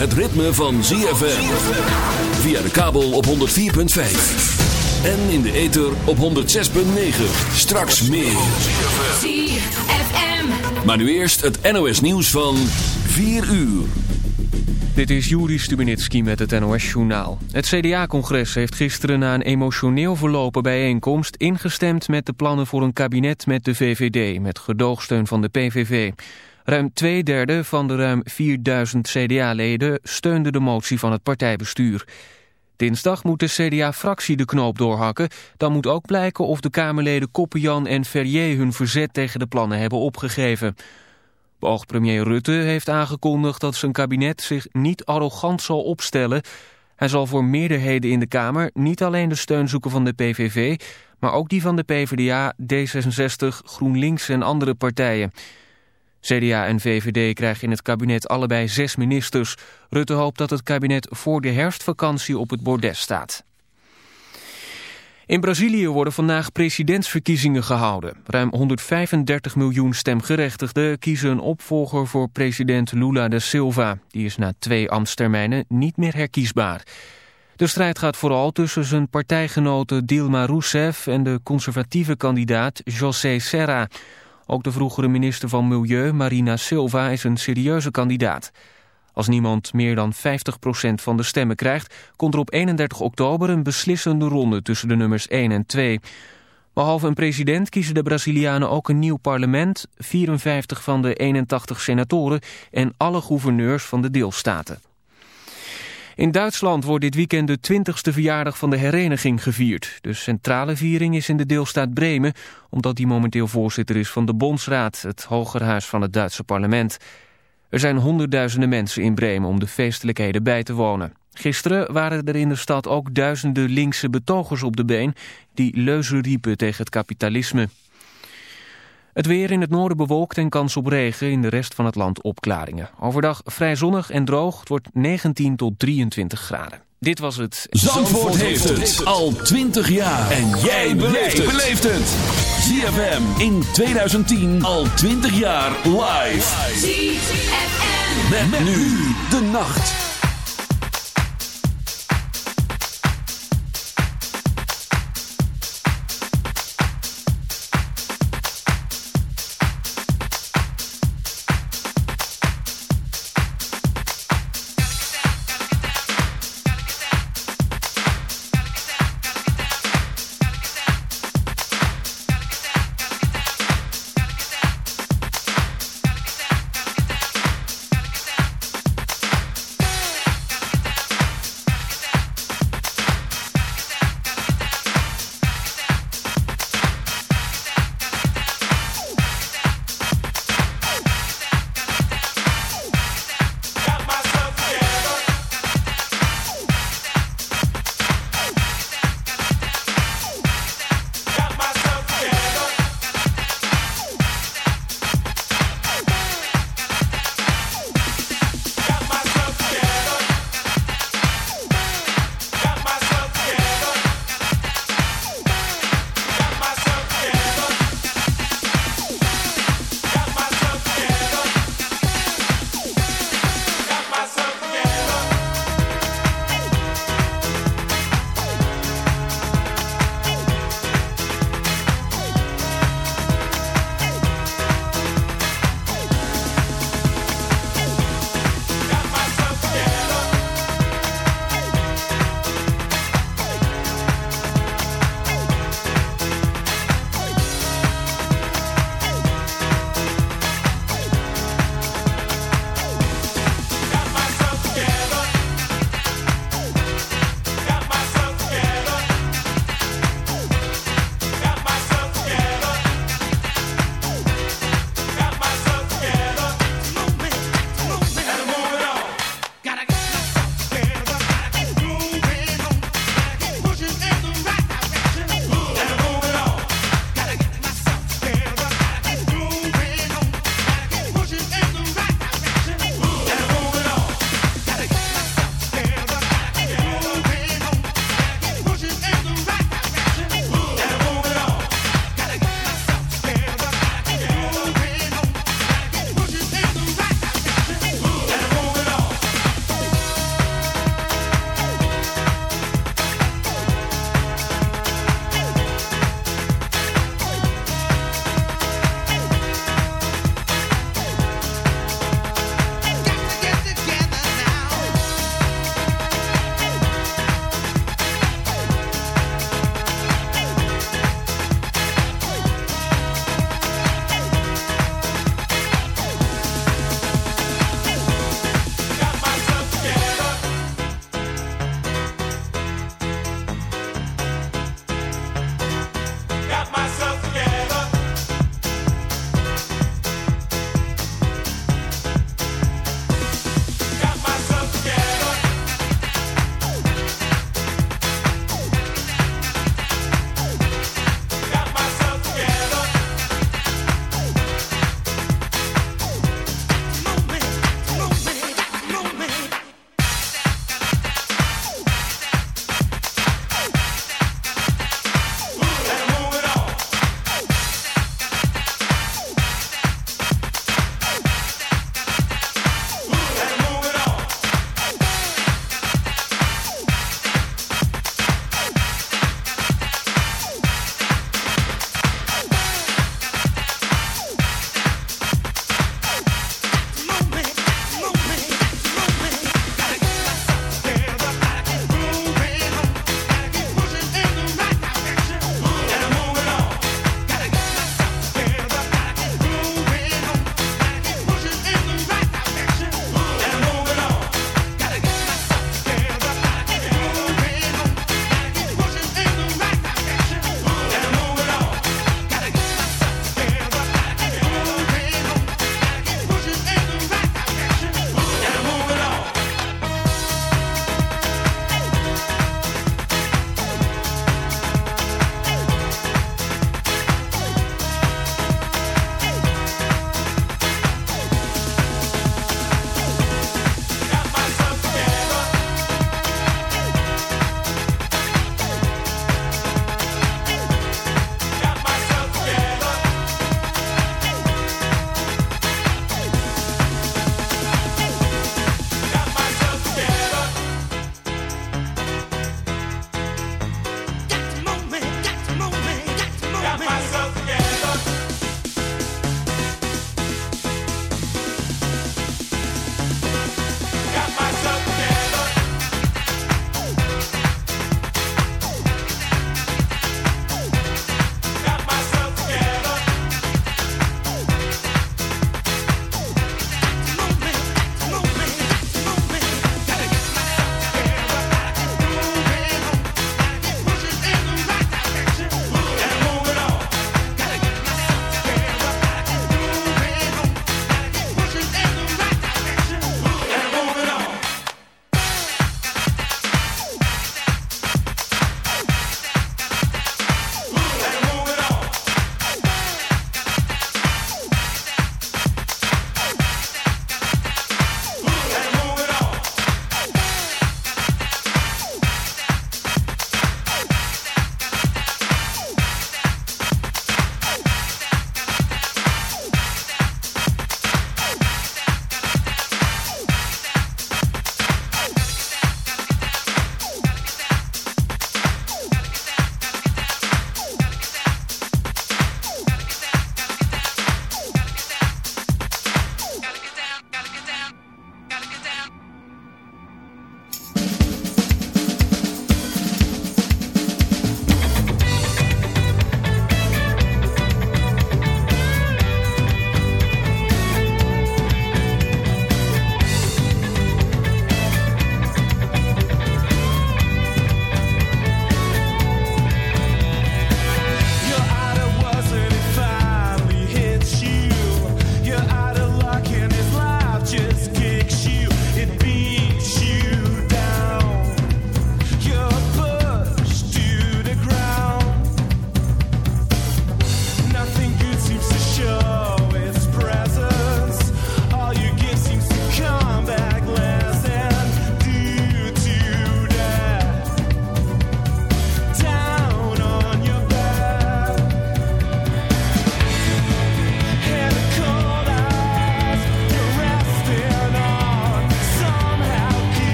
het ritme van ZFM. Via de kabel op 104.5. En in de ether op 106.9. Straks meer. ZFM. Maar nu eerst het NOS nieuws van 4 uur. Dit is Juri Stubenitski met het NOS-journaal. Het CDA-congres heeft gisteren na een emotioneel verlopen bijeenkomst... ingestemd met de plannen voor een kabinet met de VVD... met gedoogsteun van de PVV. Ruim twee derde van de ruim 4000 CDA-leden steunde de motie van het partijbestuur. Dinsdag moet de CDA-fractie de knoop doorhakken. Dan moet ook blijken of de Kamerleden Koppenjan en Ferrier hun verzet tegen de plannen hebben opgegeven. Beoogd premier Rutte heeft aangekondigd dat zijn kabinet zich niet arrogant zal opstellen. Hij zal voor meerderheden in de Kamer niet alleen de steun zoeken van de PVV... maar ook die van de PvdA, D66, GroenLinks en andere partijen... CDA en VVD krijgen in het kabinet allebei zes ministers. Rutte hoopt dat het kabinet voor de herfstvakantie op het bordes staat. In Brazilië worden vandaag presidentsverkiezingen gehouden. Ruim 135 miljoen stemgerechtigden kiezen een opvolger voor president Lula da Silva. Die is na twee ambtstermijnen niet meer herkiesbaar. De strijd gaat vooral tussen zijn partijgenoten Dilma Rousseff en de conservatieve kandidaat José Serra. Ook de vroegere minister van Milieu, Marina Silva, is een serieuze kandidaat. Als niemand meer dan 50% van de stemmen krijgt... komt er op 31 oktober een beslissende ronde tussen de nummers 1 en 2. Behalve een president kiezen de Brazilianen ook een nieuw parlement... 54 van de 81 senatoren en alle gouverneurs van de deelstaten. In Duitsland wordt dit weekend de 20ste verjaardag van de hereniging gevierd. De centrale viering is in de deelstaat Bremen... omdat die momenteel voorzitter is van de Bondsraad... het hogerhuis van het Duitse parlement. Er zijn honderdduizenden mensen in Bremen om de feestelijkheden bij te wonen. Gisteren waren er in de stad ook duizenden linkse betogers op de been... die leuzen riepen tegen het kapitalisme. Het weer in het noorden bewolkt en kans op regen. In de rest van het land opklaringen. Overdag vrij zonnig en droog. Het wordt 19 tot 23 graden. Dit was het... Zandvoort, heeft het al 20 jaar. En jij beleeft het. ZFM in 2010 al 20 jaar live. ZFM. Met, nu de nacht.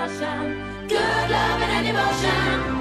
devotion. Good love and devotion.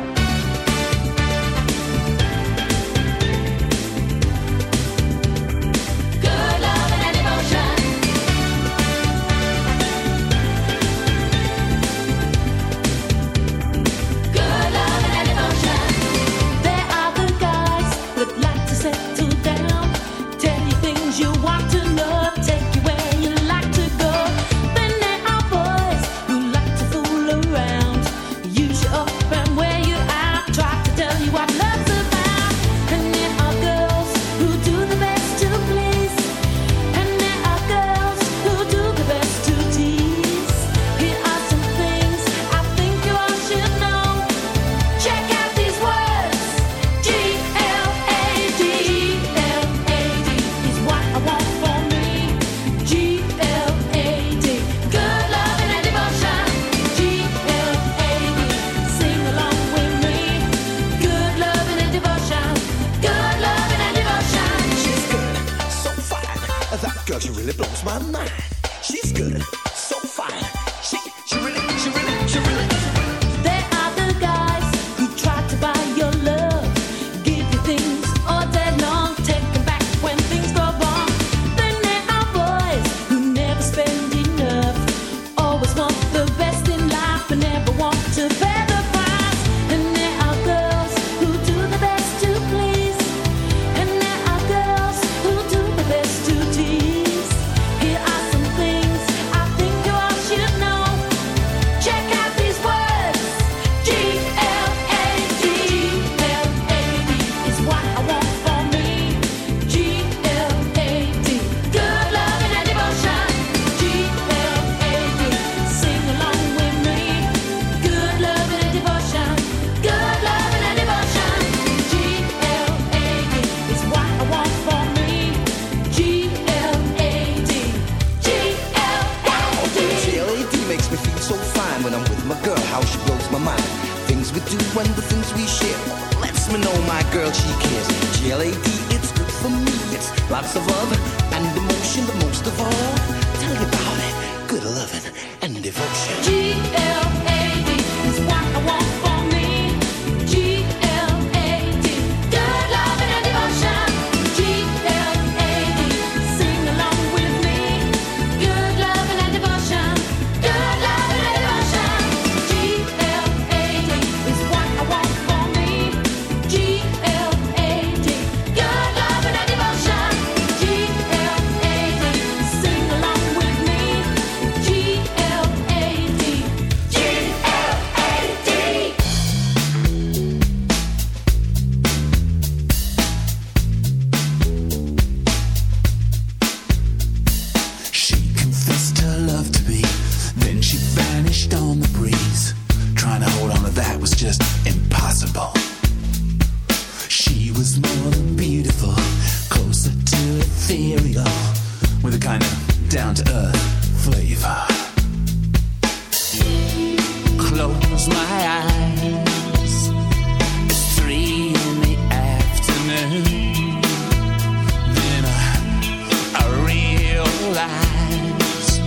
realize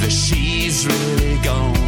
that she's really gone.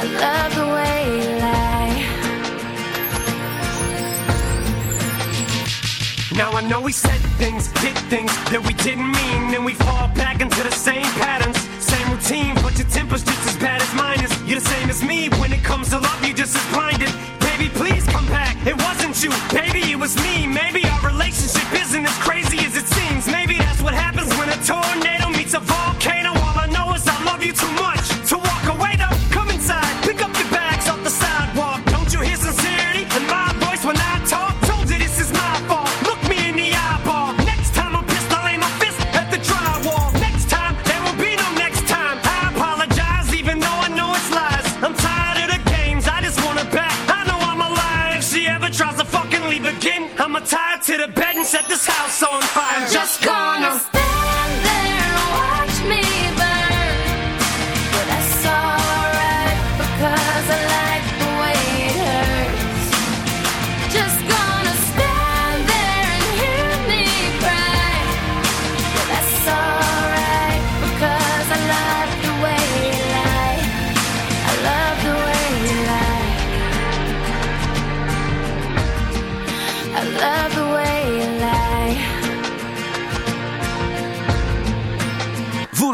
I love the way you lie. Now I know we said things, did things that we didn't mean, and we fall back into the same patterns, same routine. But your temper's just as bad as mine is. You're the same as me when it comes to love. You're just as blinded. Baby, please come back. It wasn't you, baby. It was me. Maybe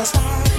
the stars.